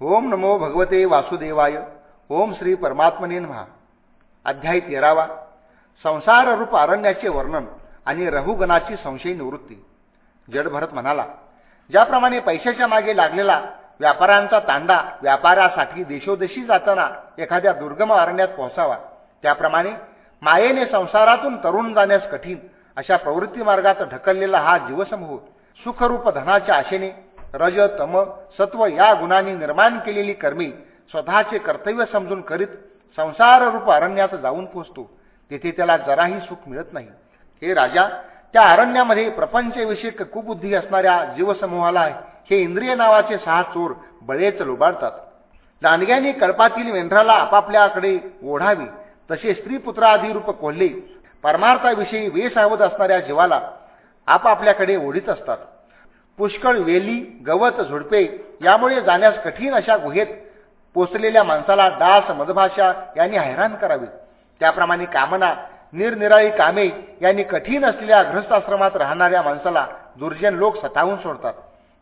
ओम नमो भगवते वासुदेवाय. ओम श्री परमात्मने महा अध्याय तेरावा. संसार रूप अरण्याचे वर्णन आणि रहुगणाची संशय निवृत्ती. जडभरत म्हणाला ज्याप्रमाणे पैशाच्या मागे लागलेला व्यापाऱ्यांचा तांडा व्यापारासाठी देशोदेशी जाताना एखाद्या दुर्गम अरण्यात पोहोचावा त्याप्रमाणे मायेने संसारातून तरुण जाण्यास कठीण अशा प्रवृत्ती मार्गात ढकललेला हा जीवसमूह सुखरूप धनाच्या आशेने रज तम सत्व या गुणांनी निर्माण केलेली कर्मी स्वतःचे कर्तव्य समजून करीत संसार रूप अरण्यात जाऊन पोचतो. तेथे त्याला जराही सुख मिळत नाही. हे राजा त्या अरण्यामध्ये प्रपंचविषयक कुबुद्धी असणाऱ्या जीवसमूहाला हे इंद्रिय नावाचे सहा चोर बळेच लुबाडतात. दांडग्यांनी कळपातील मेंढराला आपापल्याकडे ओढावी तसे स्त्रीपुत्रादी रूप कोल्हे परमार्थाविषयी वेसावध असणाऱ्या जीवाला आपापल्याकडे ओढीत असतात. पुष्कळ वेली गवत झुडपे यामुळे जाण्यास कठीण अशा गुहेत पोचलेल्या माणसाला डास मधभाषा यांनी हैराण करावी. त्याप्रमाणे कामना निरनिराळी कामे यांनी कठीण असलेल्या ग्रस्ताश्रमात राहणाऱ्या माणसाला दुर्जन लोक सतावून सोडतात.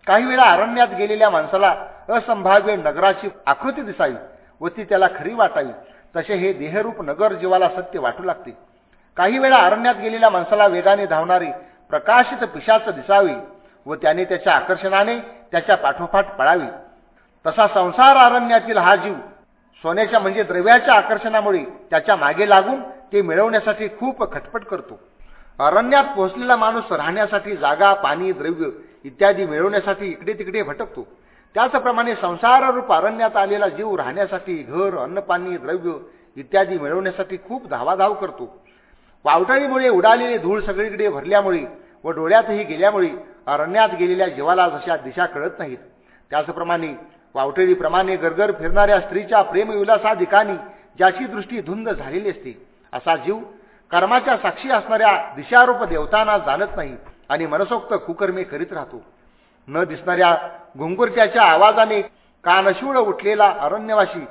काही वेळा अरण्यात गेलेल्या माणसाला असंभाव्य नगराची आकृती दिसावी व ती त्याला खरी वाटावी. तसे हे देहरूप नगर जीवाला सत्य वाटू लागते. काही वेळा अरण्यात गेलेल्या माणसाला वेगाने धावणारी प्रकाशित पिशाच दिसावी. व त्याने त्याच्या आकर्षणाने त्याच्या पाठोपाठ पळावी. तसा संसार आरण्यातील हा जीव सोन्याच्या म्हणजे द्रव्याच्या आकर्षणामुळे त्याच्यामागे लागून ते मिळवण्यासाठी खूप खटपट करतो. अरण्यात पोहोचलेला माणूस राहण्यासाठी जागा पाणी द्रव्य इत्यादी मिळवण्यासाठी इकडे तिकडे भटकतो. त्याचप्रमाणे संसाररूप अरण्यात आलेला जीव राहण्यासाठी घर अन्नपाणी द्रव्य इत्यादी मिळवण्यासाठी खूप धावाधाव करतो. पावटाळीमुळे उडालेली धूळ सगळीकडे भरल्यामुळे व डोळ्यातही गेल्यामुळे अरण्यात गेलेल्या जीवाला जशा दिशा कळत नाहीत. त्याचप्रमाणे वावटेळीप्रमाणे गरगर फिरणाऱ्या स्त्रीच्या प्रेमविलासाधिकानी ज्याची दृष्टी धुंद झालेली असते असा जीव कर्माच्या साक्षी असणाऱ्या दिशारूप देवतांना जाणत नाही आणि मनसोक्त कुकर्मे करीत राहतो. न दिसणाऱ्या घुंगुरट्याच्या आवाजाने कानशूळ उठलेला अरण्यवासी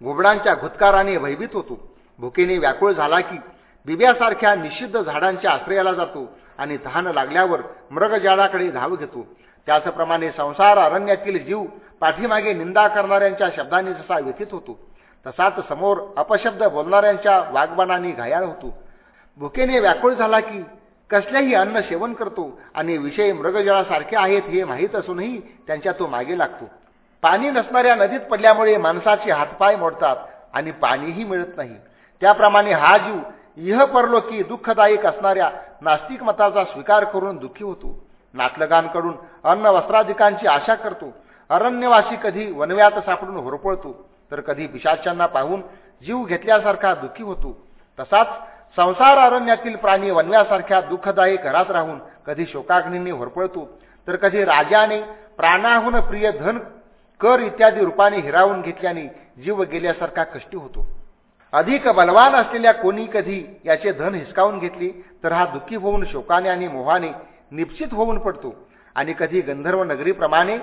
घुबडांच्या घुतकाराने भयभीत होतो. भुकेने व्याकुळ झाला की बिब्यासारख्या निषिद्ध झाडांच्या आश्रयाला जातो आणि तहान लागल्यावर मृगजाळाकडे धाव घेतो. त्याचप्रमाणे संसार अरण्यातील जीव पाठीमागे निंदा करणाऱ्यांच्या शब्दांनी जसा व्यथित होतो तसाच समोर अपशब्द बोलणाऱ्यांच्या वागबाणाने घायाळ होतो. भुकेने व्याकुळ झाला की कसल्याही अन्न सेवन करतो आणि विषय मृगजळासारखे आहेत हे माहीत असूनही त्यांच्या तो मागे लागतो. पाणी नसणाऱ्या नदीत पडल्यामुळे माणसाचे हातपाय मोडतात आणि पाणीही मिळत नाही. त्याप्रमाणे हा जीव इह परलोकी दुःखदायक असणाऱ्या नास्तिक मताचा स्वीकार करून दुःखी होतो. नातलगांकडून अन्न वस्त्राधिकांची आशा करतो. अरण्यवासी कधी वनव्यात सापडून होरपळतो. तर कधी पिशाच्यांना पाहून जीव घेतल्यासारखा दुःखी होतो. तसाच संसार अरण्यातील प्राणी वनव्यासारख्या दुःखदायी घरात राहून कधी शोकाग्नींनी होरपळतो. तर कधी राजाने प्राणाहून प्रिय धन कर इत्यादी रूपाने हिरावून घेतल्याने जीव गेल्यासारखा कष्टी होतो. अधिक बलवान असलेल्या कोणी कधी याचे धन हिसकावून घेतली तर हा दुःखी होऊन शोकाने आणि मोहाने निश्चित होऊन पडतो. आणि कधी गंधर्व नगरीप्रमाणे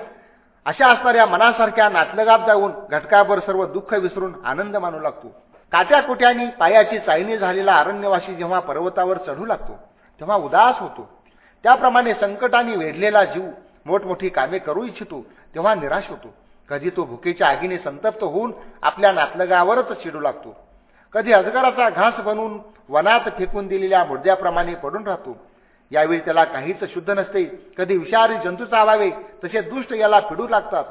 अशा असणाऱ्या मनासारख्या नातलगात जाऊन घटकाभर सर्व दुःख विसरून आनंद मानू लागतो. काट्याकुट्यानी पायाची चायनी झालेला अरण्यवासी जेव्हा पर्वतावर चढू लागतो तेव्हा उदास होतो. त्याप्रमाणे संकटाने वेढलेला जीव मोठमोठी कामे करू इच्छितो तेव्हा निराश होतो. कधी तो भुकेच्या आगीने संतप्त होऊन आपल्या नातलगावरच चिडू लागतो. कधी अजगराचा घास बनवून वनात फेकून दिलेल्या मुर्द्याप्रमाणे पडून राहतो. यावेळी त्याला काहीच शुद्ध नसते. कधी विषारी जंतू चावावे तसे दुष्ट याला फिडू लागतात.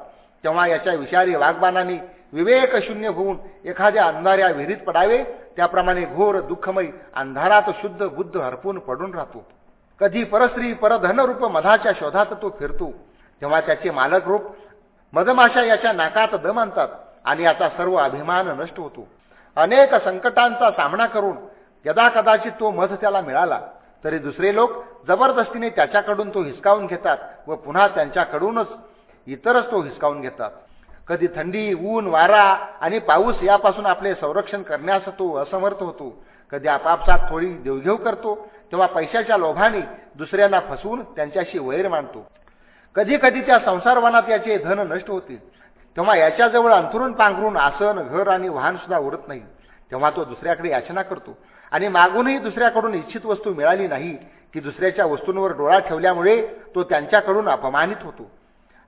तेव्हा याच्या विषारी वाघबाणाने विवेकशून्य होऊन एखाद्या अंधाऱ्या विहिरीत पडावे. त्याप्रमाणे घोर दुःखमय अंधारात शुद्ध बुद्ध हरपून पडून राहतो. कधी परस्त्री परधनरूप मधाच्या शोधात तो फिरतो. तेव्हा त्याचे मालक रूप मधमाशा याच्या नाकात दम आणतात आणि याचा सर्व अभिमान नष्ट होतो. अनेक संकटांचा सामना करून यदा कदाचित तो मध त्याला मिळाला तरी दुसरे लोक जबरदस्तीने त्याच्याकडून तो हिसकावून घेतात व पुन्हा त्यांच्याकडूनच इतरच तो हिसकावून घेतात. कधी थंडी ऊन वारा आणि पाऊस यापासून आपले संरक्षण करण्यास तो असमर्थ होतो. कधी आपापसात थोडी देवघेव करतो तेव्हा पैशाच्या लोभाने दुसऱ्यांना फसवून त्यांच्याशी वैर मानतो कधी कधी त्या संसारवनात याचे धन नष्ट होते. तेव्हा याच्याजवळ अंथरून पांघरून आसन घर आणि वाहन सुद्धा उरत नाही. तेव्हा तो दुसऱ्याकडे याचना करतो. आणि मागूनही दुसऱ्याकडून इच्छित वस्तू मिळाली नाही की दुसऱ्याच्या वस्तूंवर डोळा ठेवल्यामुळे तो त्यांच्याकडून अपमानित होतो.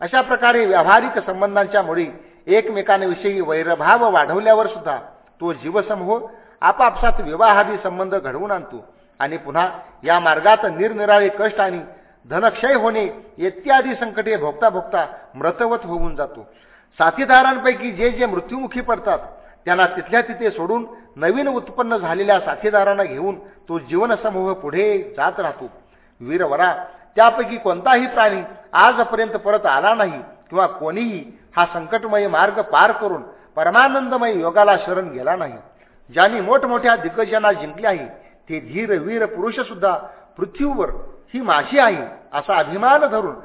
अशा प्रकारे व्यावहारिक संबंधांच्यामुळे एकमेकांविषयी वैरभाव वाढवल्यावर सुद्धा तो जीवसमूह आपापसात विवाहादी संबंध घडवून आणतो आणि पुन्हा या मार्गात निरनिराळे कष्ट आणि धनक्षय होणे इत्यादी संकटे भोगता भोगता मृतवत होऊन जातो. साथीदारांपैकी जे जे मृत्युमुखी पडतात त्यांना तिथल्या तिथे सोडून नवीन उत्पन्न झालेल्या साथीदारांना घेऊन तो जीवनसमूह पुढे जात राहतो. वीरवरा त्यापैकी कोणताही प्राणी आजपर्यंत परत आला नाही किंवा कोणीही हा संकटमय मार्ग पार करून परमानंदमय योगाला शरण गेला नाही. ज्यांनी मोठमोठ्या दिग्गजांना जिंकले आहे ते धीर वीर पुरुष सुद्धा पृथ्वीवर ही माझी आहे असा अभिमान धरून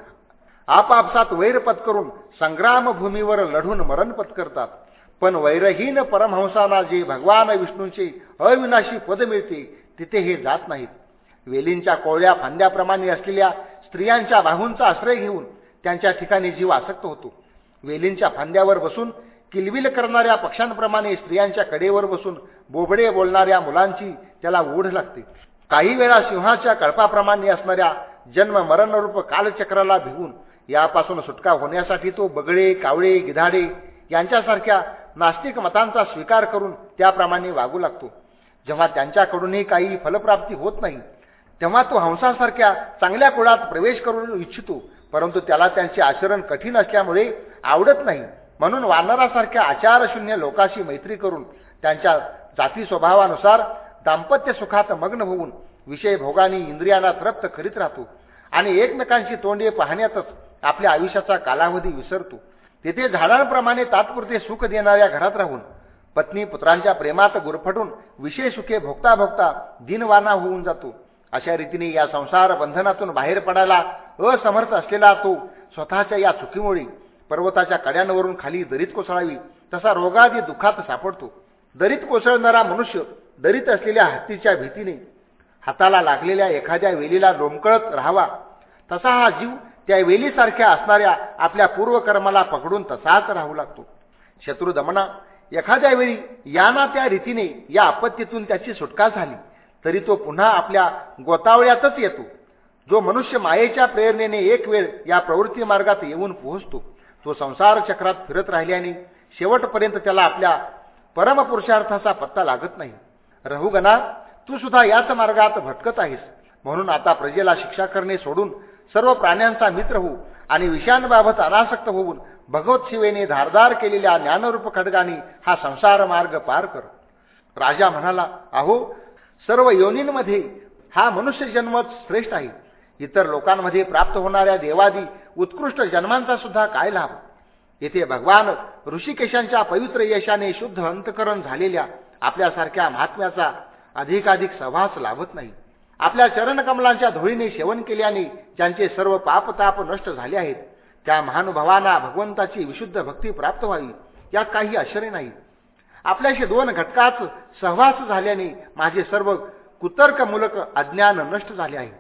आपापसात वैर पत्करून संग्रामभूमीवर लढून मरण पत्करतात. पण वैरहीन परमहंसांना जे भगवान विष्णूंचे अविनाशी पद मिळते तिथे हे जात नाहीत. वेलींच्या कोळ्या फांद्याप्रमाणे असलेल्या स्त्रियांच्या बाहूंचा आश्रय घेऊन त्यांच्या ठिकाणी जीव आसक्त होतो. वेलींच्या फांद्यावर बसून किलबिल करणाऱ्या पक्ष्यांप्रमाणे स्त्रियांच्या कडेवर बसून बोबडे बोलणाऱ्या मुलांची त्याला ओढ लागते. काही वेळा सिंहाच्या कळपाप्रमाणे असणाऱ्या जन्म मरणरूप कालचक्राला भिवून यापासून सुटका होण्यासाठी तो बगळे कावळे गिधाडे यांच्यासारख्या नास्तिक मतांचा स्वीकार करून त्याप्रमाणे वागू लागतो. जेव्हा त्यांच्याकडूनही काही फलप्राप्ती होत नाही तेव्हा तो हंसासारख्या चांगल्या कुळात प्रवेश करून इच्छितो परंतु त्याला त्यांचे आचरण कठीण असल्यामुळे आवडत नाही. म्हणून वानरासारख्या आचारशून्य लोकांशी मैत्री करून त्यांच्या जाती स्वभावानुसार दाम्पत्य सुखात मग्न होऊन विषय भोगानी इंद्रियांना तृप्त करीत राहतो. आणि एकमेकांची तोंडे पाहण्यातच आपल्या आयुष्याचा कालावधी विसरतो. तेथे झाडांप्रमाणे तात्पुरते सुख देणाऱ्या घरात राहून पत्नी पुत्रांच्या प्रेमात गुरफटून विषय सुखे भोगता भोगता दिनवाना होऊन जातो. अशा रीतीने या संसार बंधनातून बाहेर पडायला असमर्थ असलेला तो स्वतःच्या या चुकीमुळे पर्वताच्या कड्यांवरून खाली दरीत कोसळावी तसा रोगादी दुःखात सापडतो. दरीत कोसळणारा मनुष्य दरीत असलेल्या हत्तीच्या भीतीने हाताला लागलेल्या एखाद्या वेलीला लोंबकळत राहावा. तसा हा जीव त्या वेलीसारख्या असणाऱ्या आपल्या पूर्वकर्माला पकडून तसाच राहू लागतो. शत्रू दमना एखाद्या वेळी या ना त्या रीतीने या आपत्तीतून त्याची सुटका झाली तरी तो पुन्हा आपल्या गोतावळ्यातच येतो. जो मनुष्य मायेच्या प्रेरणेने एक वेळ या प्रवृत्ती मार्गात येऊन पोहोचतो तो संसार चक्रात फिरत राहिल्याने शेवटपर्यंत त्याला आपल्या परमपुरुषार्थाचा पत्ता लागत नाही. रहुगणा तू सुद्धा याच मार्गात भटकत आहेस. म्हणून आता प्रजेला शिक्षा करणे सोडून सर्व प्राण्यांचा मित्र होऊ आणि विषयांबाबत अनासक्त होऊन भगवत शिवेने धारदार केलेल्या ज्ञानरूप खडगाने हा संसार मार्ग पार कर. राजा म्हणाला अहो सर्व योनींमध्ये हा मनुष्य जन्मच श्रेष्ठ आहे. इतर लोकांमध्ये प्राप्त होणाऱ्या देवादी उत्कृष्ट जन्मांचा सुद्धा काय लाभ? येथे भगवान ऋषिकेशांच्या पवित्र यशाने शुद्ध अंतकरण झालेल्या आपल्यासारख्या महात्म्याचा अधिकाधिक सहवास लाभत नाही. आपल्या चरणकमलांच्या धुळीने सेवन केल्याने ज्यांचे सर्व पापताप नष्ट झाले आहेत त्या महानुभावांना भगवंताची विशुद्ध भक्ती प्राप्त व्हावी यात काही आश्चर्य नाही. आपल्याशी दोन घटकाच सहवास झाल्याने माझे सर्व कुतर्कमूलक अज्ञान नष्ट झाले आहे.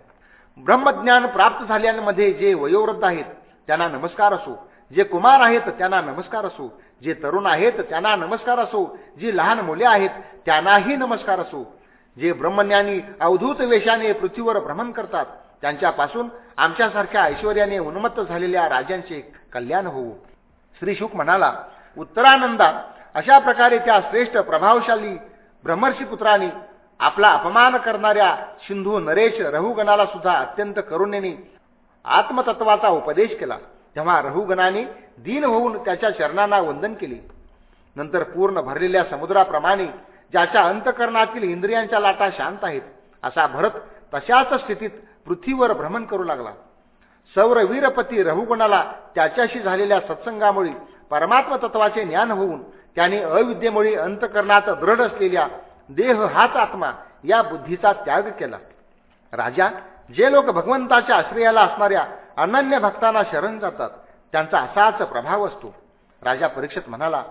ब्रह्मज्ञान प्राप्त झाल्यांमध्ये जे वयोवृद्ध आहेत त्यांना नमस्कार असो. जे कुमार आहेत त्यांना नमस्कार असो. जे तरुण आहेत त्यांना नमस्कार असो. जी लहान मुले आहेत त्यांनाही नमस्कार असो. जे ब्रह्मज्ञानी अवधूत वेशाने पृथ्वीवर भ्रमण करतात त्यांच्यापासून आमच्यासारख्या ऐश्वर्याने उन्मत्त झालेल्या राजांचे कल्याण होऊ. श्री शुक म्हणाला उत्तरानंदा अशा प्रकारे त्या श्रेष्ठ प्रभावशाली ब्रह्मर्षी पुत्रांनी आपला अपमान करणाऱ्या सिंधू नरेश रहुगणाला सुद्धा अत्यंत करुणेने आत्मतत्वाचा उपदेश केला. तेव्हा रहुगणाने दीन होऊन त्याच्या चरणांना वंदन केले. नंतर पूर्ण भरलेल्या समुद्राप्रमाणे ज्याच्या अंतकरणातील इंद्रियांच्या लाटा शांत आहेत असा भरत तशाच स्थितीत पृथ्वीवर भ्रमण करू लागला. सौरवीरपती रघुगुणाला रहुगुणाला त्याच्याशी झालेल्या सत्संगामुळे परमात्म तत्वाचे ज्ञान होऊन त्याने अविद्येमुळे अंतकरणात दृढ असलेल्या देह हाच आत्मा या बुद्धीचा त्याग केला. राजा जे लोक भगवंताच्या आश्रयाला असणाऱ्या अनन्य भक्तांना शरण जातात त्यांचा असाच प्रभाव असतो. राजा परीक्षित म्हणाला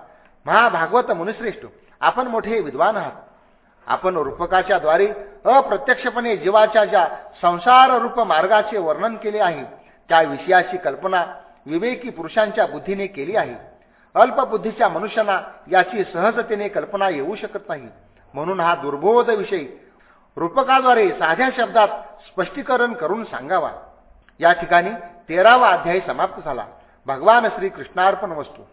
महाभागवत मुनिश्रेष्ठ आपण मोठे विद्वान आहात. आपण रूपकाच्या द्वारे अप्रत्यक्षपणे जीवाच्या ज्या संसार रूप मार्गाचे वर्णन केले आहे त्या विषयाची कल्पना विवेकी पुरुषांच्या बुद्धीने केली आहे. अल्पबुद्धीच्या मनुष्याना याची सहजतेने कल्पना येऊ शकत नाही. म्हणून हा दुर्बोध विषय रूपकाद्वारे साध्या शब्दात स्पष्टीकरण करून सांगावा. या ठिकाणी तेरावा अध्याय समाप्त झाला. भगवान श्री कृष्णार्पण वस्तू.